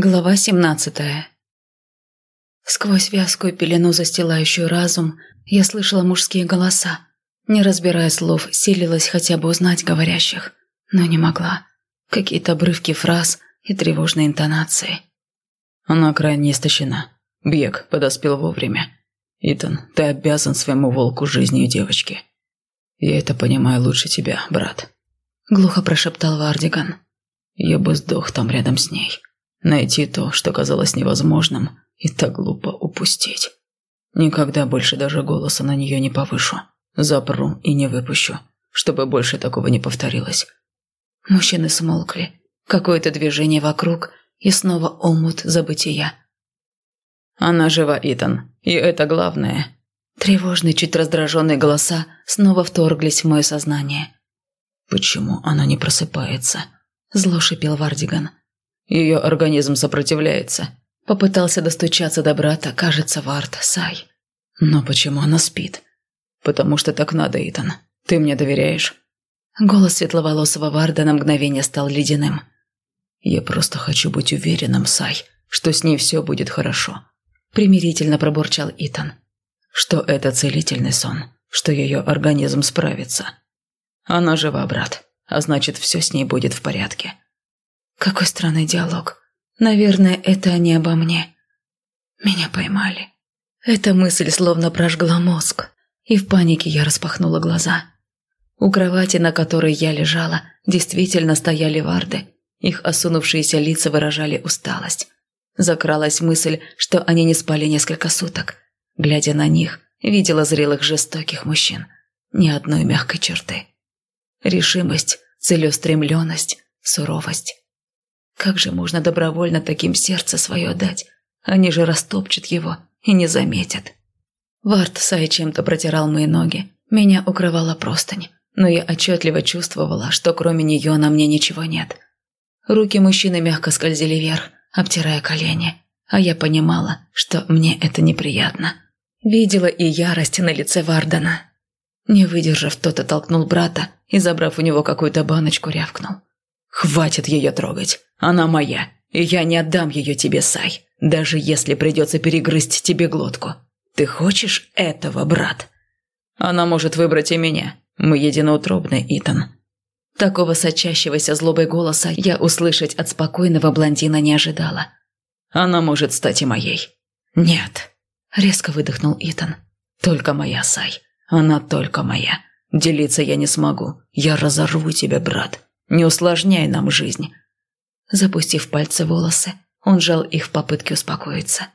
Глава 17 Сквозь вязкую пелену, застилающую разум, я слышала мужские голоса. Не разбирая слов, силилась хотя бы узнать говорящих, но не могла. Какие-то обрывки фраз и тревожные интонации. Она крайне истощена. Бьек подоспел вовремя. Итан, ты обязан своему волку жизнью девочки. Я это понимаю лучше тебя, брат. Глухо прошептал Вардиган. Я бы сдох там рядом с ней. Найти то, что казалось невозможным, и так глупо упустить. Никогда больше даже голоса на нее не повышу. Запру и не выпущу, чтобы больше такого не повторилось. Мужчины смолкли. Какое-то движение вокруг, и снова омут забытия. «Она жива, Итан, и это главное». Тревожные, чуть раздраженные голоса снова вторглись в мое сознание. «Почему она не просыпается?» – зло шипел Вардиган. Ее организм сопротивляется. Попытался достучаться до брата, кажется, Вард, Сай. Но почему она спит? Потому что так надо, Итан. Ты мне доверяешь? Голос светловолосого Варда на мгновение стал ледяным. Я просто хочу быть уверенным, Сай, что с ней все будет хорошо. Примирительно пробурчал Итан. Что это целительный сон, что ее организм справится. Она жива, брат, а значит, все с ней будет в порядке. Какой странный диалог. Наверное, это не обо мне. Меня поймали. Эта мысль словно прожгла мозг, и в панике я распахнула глаза. У кровати, на которой я лежала, действительно стояли варды. Их осунувшиеся лица выражали усталость. Закралась мысль, что они не спали несколько суток. Глядя на них, видела зрелых жестоких мужчин. Ни одной мягкой черты. Решимость, целеустремленность, суровость. Как же можно добровольно таким сердце свое отдать? Они же растопчут его и не заметят. Вард Сай чем-то протирал мои ноги. Меня укрывала простынь, но я отчетливо чувствовала, что кроме нее на мне ничего нет. Руки мужчины мягко скользили вверх, обтирая колени, а я понимала, что мне это неприятно. Видела и ярость на лице Вардана. Не выдержав, тот оттолкнул брата и, забрав у него какую-то баночку, рявкнул. «Хватит ее трогать. Она моя, и я не отдам ее тебе, Сай, даже если придется перегрызть тебе глотку. Ты хочешь этого, брат?» «Она может выбрать и меня. Мы единоутробны, Итан». Такого сочащегося злобой голоса я услышать от спокойного блондина не ожидала. «Она может стать и моей». «Нет», – резко выдохнул Итан. «Только моя, Сай. Она только моя. Делиться я не смогу. Я разорву тебя, брат. Не усложняй нам жизнь. Запустив пальцы в волосы, он жал их в попытке успокоиться.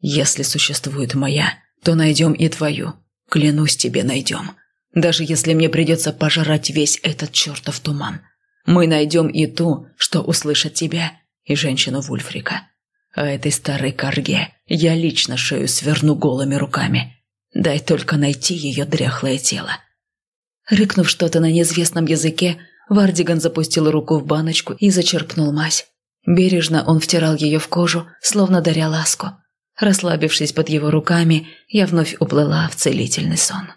«Если существует моя, то найдем и твою. Клянусь тебе, найдем. Даже если мне придется пожрать весь этот чертов туман. Мы найдем и ту, что услышит тебя, и женщину Вульфрика. А этой старой корге я лично шею сверну голыми руками. Дай только найти ее дряхлое тело». Рыкнув что-то на неизвестном языке, Вардиган запустил руку в баночку и зачерпнул мазь. Бережно он втирал ее в кожу, словно даря ласку. Расслабившись под его руками, я вновь уплыла в целительный сон.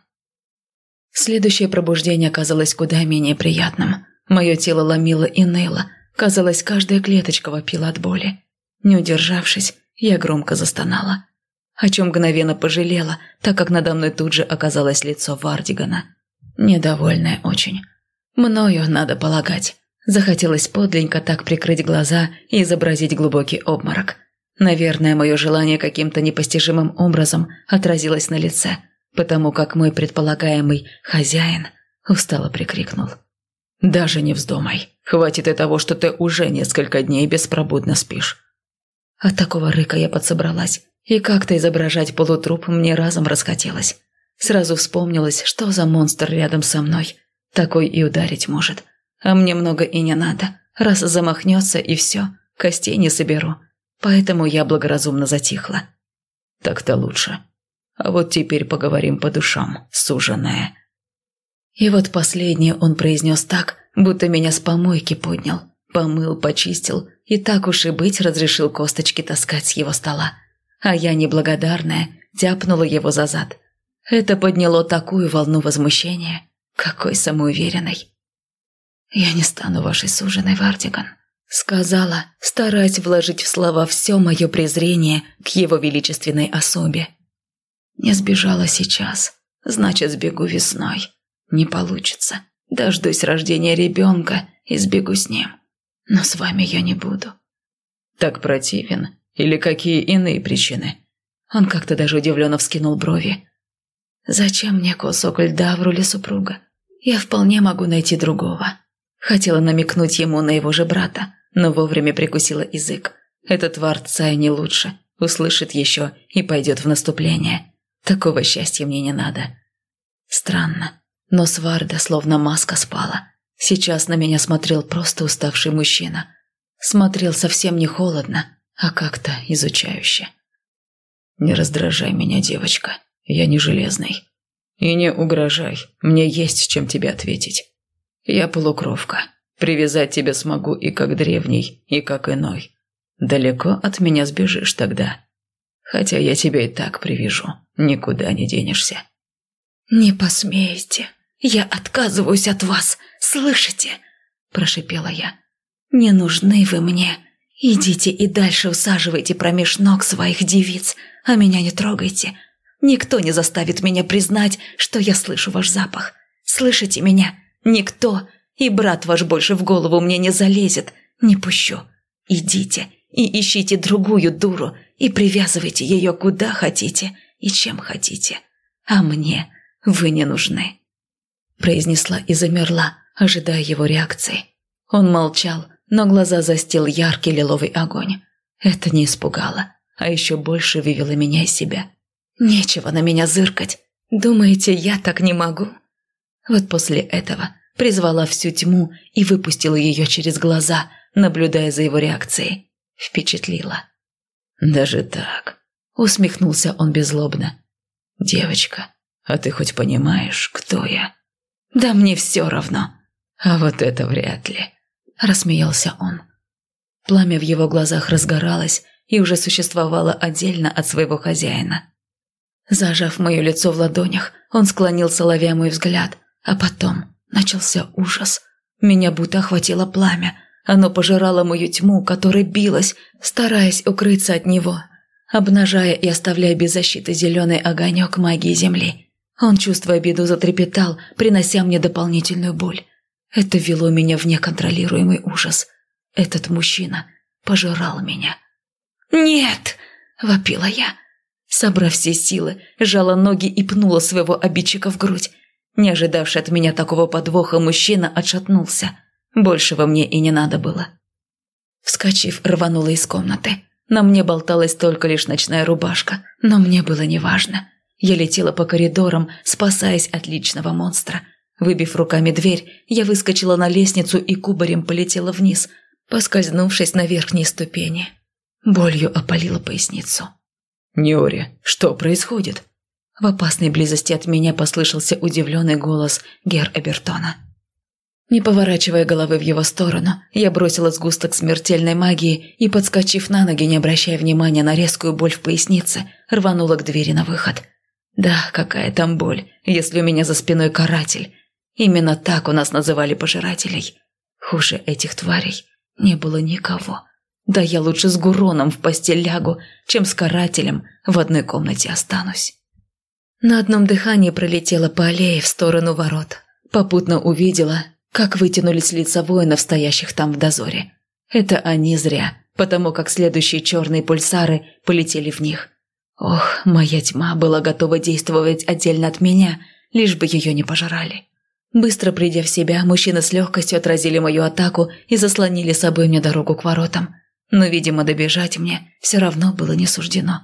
Следующее пробуждение оказалось куда менее приятным. Мое тело ломило и ныло. Казалось, каждая клеточка вопила от боли. Не удержавшись, я громко застонала. О чем мгновенно пожалела, так как надо мной тут же оказалось лицо Вардигана. Недовольное очень. Мною, надо полагать. Захотелось подленько так прикрыть глаза и изобразить глубокий обморок. Наверное, мое желание каким-то непостижимым образом отразилось на лице, потому как мой предполагаемый хозяин устало прикрикнул. «Даже не вздумай. Хватит и того, что ты уже несколько дней беспробудно спишь». От такого рыка я подсобралась, и как-то изображать полутруп мне разом расхотелось. Сразу вспомнилось, что за монстр рядом со мной – такой и ударить может. А мне много и не надо. Раз замахнется и все, костей не соберу. Поэтому я благоразумно затихла. Так-то лучше. А вот теперь поговорим по душам, суженая. И вот последнее он произнес так, будто меня с помойки поднял. Помыл, почистил и так уж и быть разрешил косточки таскать с его стола. А я, неблагодарная, тяпнула его за зад. Это подняло такую волну возмущения, какой самоуверенной. «Я не стану вашей суженой, Вардиган», Сказала, стараясь вложить в слова все мое презрение к его величественной особе. Не сбежала сейчас, значит, сбегу весной. Не получится. Дождусь рождения ребенка и сбегу с ним. Но с вами я не буду. Так противен? Или какие иные причины? Он как-то даже удивленно вскинул брови. Зачем мне кусок льда в роли супруга? Я вполне могу найти другого. Хотела намекнуть ему на его же брата, но вовремя прикусила язык. Этот Варцай не лучше, услышит еще и пойдет в наступление. Такого счастья мне не надо. Странно, но Сварда словно маска спала. Сейчас на меня смотрел просто уставший мужчина. Смотрел совсем не холодно, а как-то изучающе. «Не раздражай меня, девочка, я не железный. И не угрожай, мне есть чем тебе ответить. Я полукровка, привязать тебя смогу и как древний, и как иной. Далеко от меня сбежишь тогда. Хотя я тебя и так привяжу, никуда не денешься». «Не посмеете, я отказываюсь от вас, слышите?» – прошипела я. «Не нужны вы мне. Идите и дальше усаживайте промеж ног своих девиц, а меня не трогайте. Никто не заставит меня признать, что я слышу ваш запах. Слышите меня? Никто. И брат ваш больше в голову мне не залезет. Не пущу. Идите и ищите другую дуру и привязывайте ее куда хотите и чем хотите. А мне вы не нужны. Произнесла и замерла, ожидая его реакции. Он молчал, но глаза застил яркий лиловый огонь. Это не испугало, а еще больше вывело меня из себя. Нечего на меня зыркать. Думаете, я так не могу? Вот после этого призвала всю тьму и выпустила ее через глаза, наблюдая за его реакцией. Впечатлила. «Даже так?» – усмехнулся он беззлобно. «Девочка, а ты хоть понимаешь, кто я?» «Да мне все равно». «А вот это вряд ли», – рассмеялся он. Пламя в его глазах разгоралось и уже существовало отдельно от своего хозяина. Зажав мое лицо в ладонях, он склонился, ловя мой взгляд, а потом начался ужас. Меня будто охватило пламя. Оно пожирало мою тьму, которая билась, стараясь укрыться от него, обнажая и оставляя без защиты зеленый огонек магии Земли. Он, чувствуя беду, затрепетал, принося мне дополнительную боль. Это вело меня в неконтролируемый ужас. Этот мужчина пожирал меня. «Нет!» – вопила я. Собрав все силы, сжала ноги и пнула своего обидчика в грудь. Не ожидавший от меня такого подвоха, мужчина отшатнулся. Большего мне и не надо было. Вскочив, рванула из комнаты. На мне болталась только лишь ночная рубашка, но мне было неважно. Я летела по коридорам, спасаясь от личного монстра. Выбив руками дверь, я выскочила на лестницу и кубарем полетела вниз, поскользнувшись на верхней ступени. Болью опалила поясницу. «Неори, что происходит?» В опасной близости от меня послышался удивленный голос Гер Эбертона. Не поворачивая головы в его сторону, я бросила сгусток смертельной магии и, подскочив на ноги, не обращая внимания на резкую боль в пояснице, рванула к двери на выход. Да, какая там боль, если у меня за спиной каратель. Именно так у нас называли пожирателей. Хуже этих тварей не было никого. Да я лучше с Гуроном в постель лягу, чем с карателем в одной комнате останусь. На одном дыхании пролетела по аллее в сторону ворот. Попутно увидела, как вытянулись лица воинов, стоящих там в дозоре. Это они зря, потому как следующие черные пульсары полетели в них. Ох, моя тьма была готова действовать отдельно от меня, лишь бы ее не пожрали. Быстро придя в себя, мужчины с легкостью отразили мою атаку и заслонили собой мне дорогу к воротам но, видимо, добежать мне все равно было не суждено.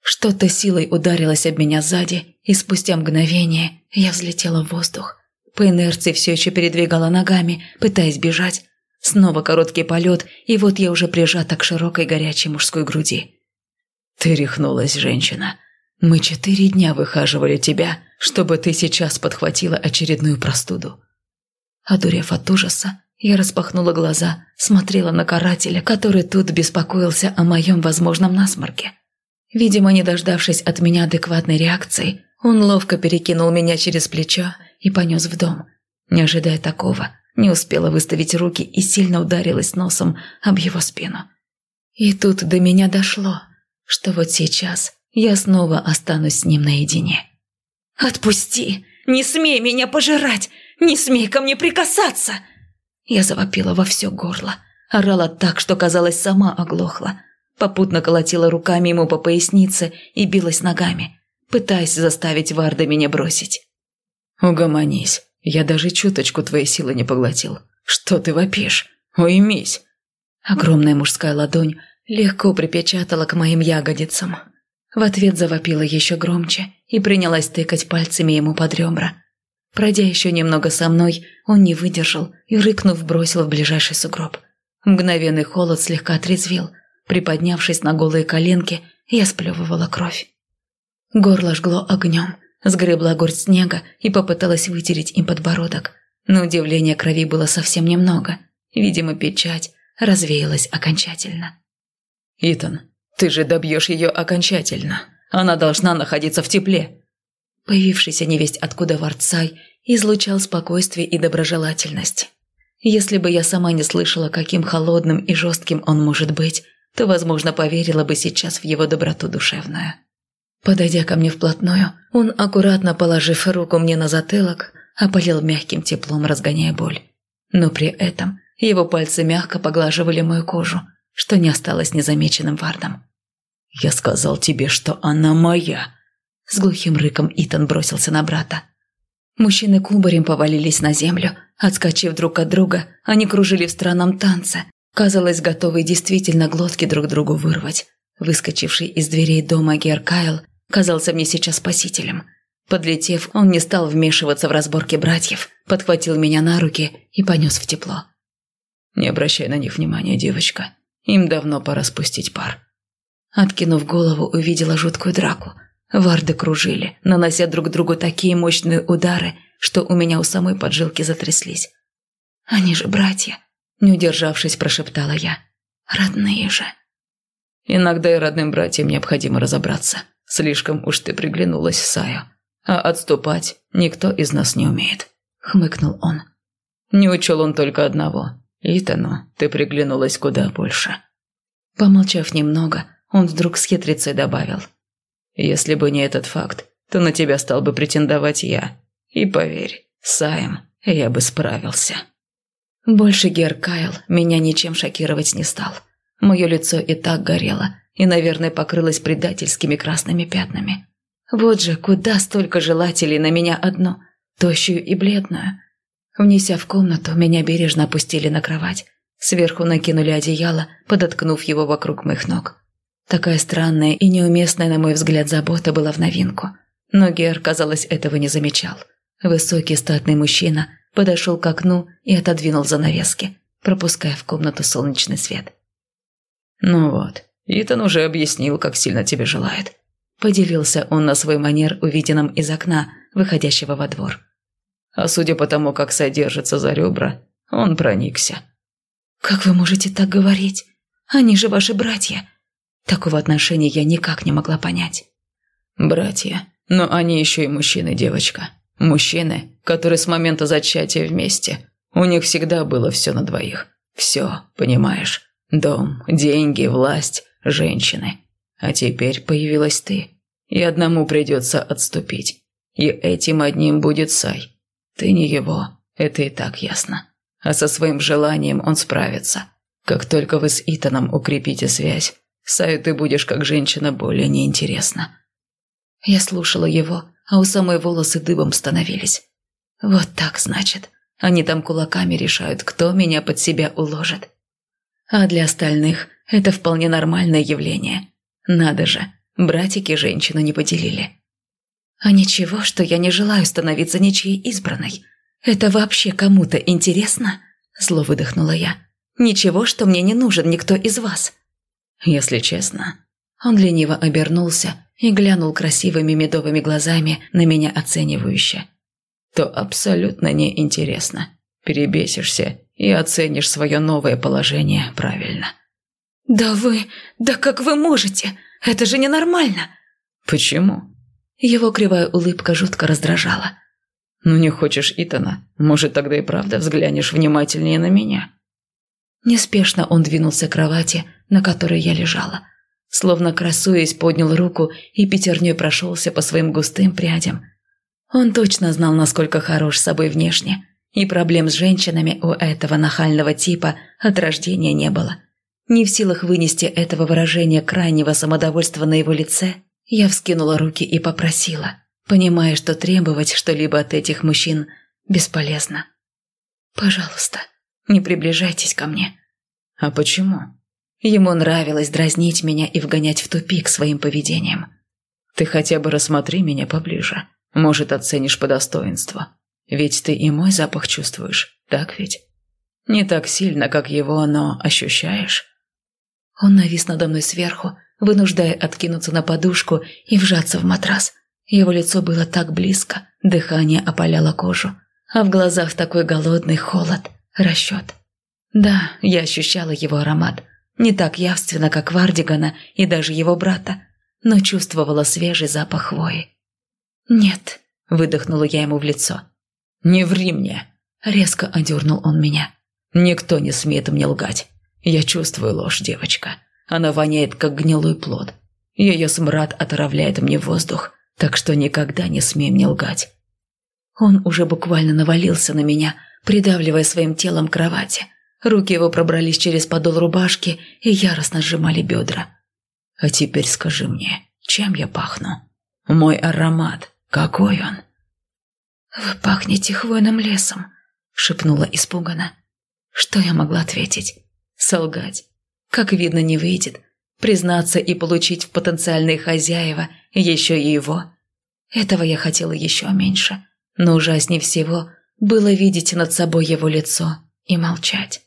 Что-то силой ударилось об меня сзади, и спустя мгновение я взлетела в воздух. По инерции все еще передвигала ногами, пытаясь бежать. Снова короткий полет, и вот я уже прижата к широкой горячей мужской груди. «Ты рехнулась, женщина. Мы четыре дня выхаживали тебя, чтобы ты сейчас подхватила очередную простуду». Одурев от ужаса, я распахнула глаза, смотрела на карателя, который тут беспокоился о моем возможном насморке. Видимо, не дождавшись от меня адекватной реакции, он ловко перекинул меня через плечо и понес в дом. Не ожидая такого, Не успела выставить руки и сильно ударилась носом об его спину. И тут до меня дошло, что вот сейчас я снова останусь с ним наедине. «Отпусти! Не смей меня пожирать! Не смей ко мне прикасаться!» Я завопила во все горло, орала так, что, казалось, сама оглохла. Попутно колотила руками ему по пояснице и билась ногами, пытаясь заставить Варда меня бросить. «Угомонись, я даже чуточку твоей силы не поглотил. Что ты вопишь? Уймись!» Огромная мужская ладонь легко припечатала к моим ягодицам. В ответ завопила еще громче и принялась тыкать пальцами ему под ребра. Пройдя еще немного со мной, он не выдержал и, рыкнув, бросил в ближайший сугроб. Мгновенный холод слегка отрезвил. Приподнявшись на голые коленки, я сплевывала кровь. Горло жгло огнем, сгребла горсть снега и попыталась вытереть им подбородок. Но удивления крови было совсем немного. Видимо, печать развеялась окончательно. «Итан, ты же добьешь ее окончательно. Она должна находиться в тепле». Появившийся невесть откуда Варцай излучал спокойствие и доброжелательность. Если бы я сама не слышала, каким холодным и жестким он может быть, то, возможно, поверила бы сейчас в его доброту душевную. Подойдя ко мне вплотную, он, аккуратно положив руку мне на затылок, опалил мягким теплом, разгоняя боль. Но при этом его пальцы мягко поглаживали мою кожу, что не осталось незамеченным Вардом. «Я сказал тебе, что она моя!» С глухим рыком Итан бросился на брата. Мужчины кубарем повалились на землю. Отскочив друг от друга, они кружили в странном танце. Казалось, готовые действительно глотки друг другу вырвать. Выскочивший из дверей дома Геркайл казался мне сейчас спасителем. Подлетев, он не стал вмешиваться в разборки братьев, подхватил меня на руки и понес в тепло. «Не обращай на них внимания, девочка. Им давно пора спустить пар». Откинув голову, увидела жуткую драку. Варды кружили, нанося друг другу такие мощные удары, что у меня у самой поджилки затряслись. «Они же братья», – не удержавшись, прошептала я. «Родные же». «Иногда и родным братьям необходимо разобраться. Слишком уж ты приглянулась, Саю. А отступать никто из нас не умеет», – хмыкнул он. Не учел он только одного. Итану ты приглянулась куда больше. Помолчав немного, он вдруг с хитрецой добавил. «Если бы не этот факт, то на тебя стал бы претендовать я. И поверь, Саем, я бы справился». Больше Гер Кайл меня ничем шокировать не стал. Мое лицо и так горело, и, наверное, покрылось предательскими красными пятнами. Вот же, куда столько желателей на меня одну, тощую и бледную. Внеся в комнату, меня бережно опустили на кровать. Сверху накинули одеяло, подоткнув его вокруг моих ног. Такая странная и неуместная, на мой взгляд, забота была в новинку. Но Гер, казалось, этого не замечал. Высокий статный мужчина подошел к окну и отодвинул занавески, пропуская в комнату солнечный свет. «Ну вот, Итан уже объяснил, как сильно тебе желает», – поделился он на свой манер, увиденном из окна, выходящего во двор. А судя по тому, как содержится за ребра, он проникся. «Как вы можете так говорить? Они же ваши братья!» Такого отношения я никак не могла понять. «Братья, но они еще и мужчины, девочка. Мужчины, которые с момента зачатия вместе. У них всегда было все на двоих. Все, понимаешь? Дом, деньги, власть, женщины. А теперь появилась ты. И одному придется отступить. И этим одним будет Сай. Ты не его, это и так ясно. А со своим желанием он справится. Как только вы с Итаном укрепите связь, Саю ты будешь как женщина более неинтересна. Я слушала его, а у самой волосы дыбом становились. Вот так, значит. Они там кулаками решают, кто меня под себя уложит. А для остальных это вполне нормальное явление. Надо же, братики женщину не поделили. А ничего, что я не желаю становиться ничьей избранной. Это вообще кому-то интересно? Зло выдохнула я. Ничего, что мне не нужен никто из вас. Если честно. Он лениво обернулся и глянул красивыми медовыми глазами на меня оценивающе. То абсолютно неинтересно. Перебесишься и оценишь свое новое положение правильно. «Да вы... Да как вы можете? Это же ненормально!» «Почему?» Его кривая улыбка жутко раздражала. «Ну не хочешь Итана? Может, тогда и правда взглянешь внимательнее на меня?» Неспешно он двинулся к кровати, на которой я лежала. Словно красуясь, поднял руку и пятерней прошелся по своим густым прядям. Он точно знал, насколько хорош собой внешне, и проблем с женщинами у этого нахального типа от рождения не было. Не в силах вынести этого выражения крайнего самодовольства на его лице, я вскинула руки и попросила – понимая, что требовать что-либо от этих мужчин бесполезно. «Пожалуйста, не приближайтесь ко мне». «А почему?» Ему нравилось дразнить меня и вгонять в тупик своим поведением. «Ты хотя бы рассмотри меня поближе. Может, оценишь по достоинству. Ведь ты и мой запах чувствуешь, так ведь? Не так сильно, как его, но ощущаешь?» Он навис надо мной сверху, вынуждая откинуться на подушку и вжаться в матрас – его лицо было так близко, дыхание опаляло кожу, а в глазах такой голодный холод, расчет. Да, я ощущала его аромат, не так явственно, как Вардигана и даже его брата, но чувствовала свежий запах хвои. «Нет», – выдохнула я ему в лицо. «Не ври мне!» – резко одернул он меня. «Никто не смеет мне лгать. Я чувствую ложь, девочка. Она воняет, как гнилой плод. Ее смрад отравляет мне воздух, так что никогда не смей мне лгать. Он уже буквально навалился на меня, придавливая своим телом к кровати. Руки его пробрались через подол рубашки и яростно сжимали бедра. «А теперь скажи мне, чем я пахну? Мой аромат, какой он?» «Вы пахнете хвойным лесом», — шепнула испуганно. Что я могла ответить? Солгать. Как видно, не выйдет признаться и получить в потенциальные хозяева еще и его. Этого я хотела еще меньше, но ужаснее всего было видеть над собой его лицо и молчать.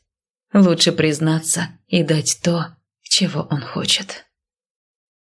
Лучше признаться и дать то, чего он хочет.